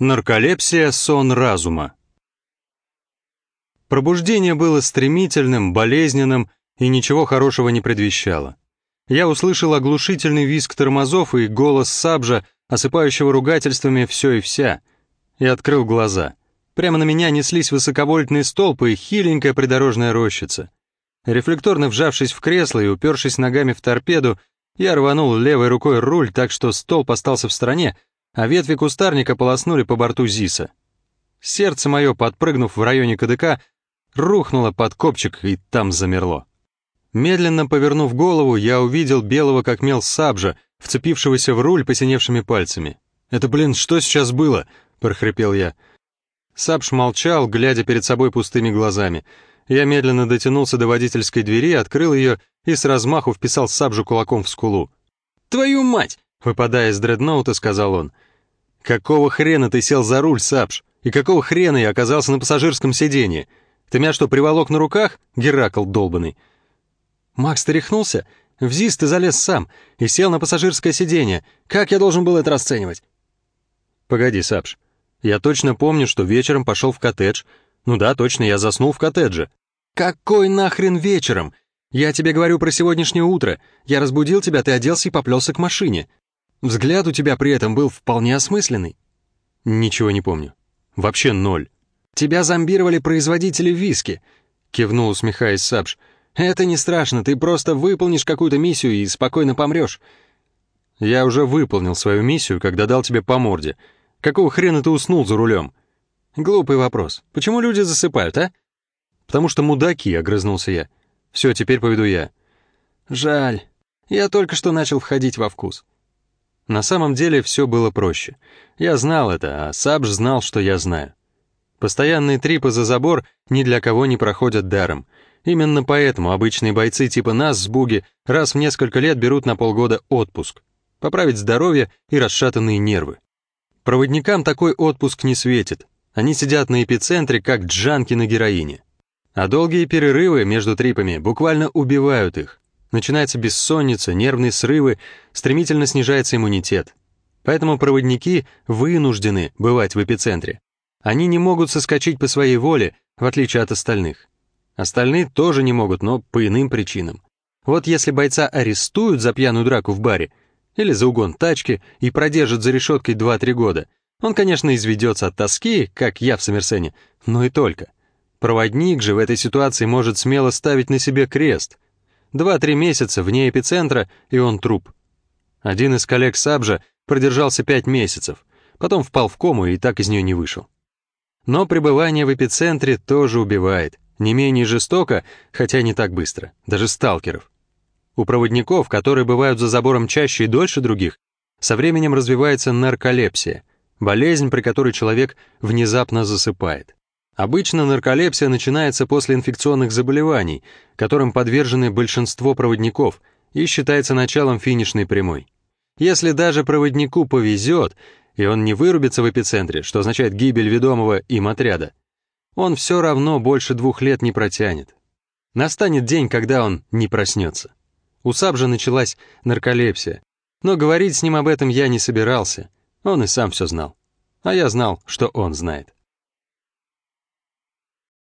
Нарколепсия — сон разума. Пробуждение было стремительным, болезненным и ничего хорошего не предвещало. Я услышал оглушительный визг тормозов и голос Сабжа, осыпающего ругательствами все и вся, и открыл глаза. Прямо на меня неслись высоковольтные столпы и хиленькая придорожная рощица. Рефлекторно вжавшись в кресло и упершись ногами в торпеду, я рванул левой рукой руль так, что столб остался в стороне, а ветви кустарника полоснули по борту ЗИСа. Сердце мое, подпрыгнув в районе КДК, рухнуло под копчик и там замерло. Медленно повернув голову, я увидел белого как мел сабжа, вцепившегося в руль посиневшими пальцами. «Это, блин, что сейчас было?» — прохрипел я. Сабж молчал, глядя перед собой пустыми глазами. Я медленно дотянулся до водительской двери, открыл ее и с размаху вписал Сабжу кулаком в скулу. «Твою мать!» — выпадая из дредноута, сказал он. «Какого хрена ты сел за руль, Сапш? И какого хрена я оказался на пассажирском сиденье? Ты меня что, приволок на руках, Геракл долбанный?» «Макс, ты рехнулся? В ЗИС ты залез сам и сел на пассажирское сиденье. Как я должен был это расценивать?» «Погоди, Сапш. Я точно помню, что вечером пошел в коттедж. Ну да, точно, я заснул в коттедже». «Какой нахрен вечером? Я тебе говорю про сегодняшнее утро. Я разбудил тебя, ты оделся и поплелся к машине. Взгляд у тебя при этом был вполне осмысленный. Ничего не помню. Вообще ноль. Тебя зомбировали производители виски, кивнул, усмехаясь Сабж. Это не страшно, ты просто выполнишь какую-то миссию и спокойно помрешь. Я уже выполнил свою миссию, когда дал тебе по морде. Какого хрена ты уснул за рулем? Глупый вопрос. Почему люди засыпают, а? Потому что мудаки, огрызнулся я. Все, теперь поведу я. Жаль. Я только что начал входить во вкус. На самом деле все было проще. Я знал это, а Сабж знал, что я знаю. Постоянные трипы за забор ни для кого не проходят даром. Именно поэтому обычные бойцы типа нас с Буги раз в несколько лет берут на полгода отпуск. Поправить здоровье и расшатанные нервы. Проводникам такой отпуск не светит. Они сидят на эпицентре, как джанки на героине. А долгие перерывы между трипами буквально убивают их. Начинается бессонница, нервные срывы, стремительно снижается иммунитет. Поэтому проводники вынуждены бывать в эпицентре. Они не могут соскочить по своей воле, в отличие от остальных. Остальные тоже не могут, но по иным причинам. Вот если бойца арестуют за пьяную драку в баре или за угон тачки и продержат за решеткой 2-3 года, он, конечно, изведется от тоски, как я в Сомерсене, но и только. Проводник же в этой ситуации может смело ставить на себе крест, Два-три месяца вне эпицентра, и он труп. Один из коллег Сабжа продержался пять месяцев, потом впал в кому и так из нее не вышел. Но пребывание в эпицентре тоже убивает, не менее жестоко, хотя не так быстро, даже сталкеров. У проводников, которые бывают за забором чаще и дольше других, со временем развивается нарколепсия, болезнь, при которой человек внезапно засыпает. Обычно нарколепсия начинается после инфекционных заболеваний, которым подвержены большинство проводников, и считается началом финишной прямой. Если даже проводнику повезет, и он не вырубится в эпицентре, что означает гибель ведомого им отряда, он все равно больше двух лет не протянет. Настанет день, когда он не проснется. У Сабжа началась нарколепсия, но говорить с ним об этом я не собирался, он и сам все знал. А я знал, что он знает.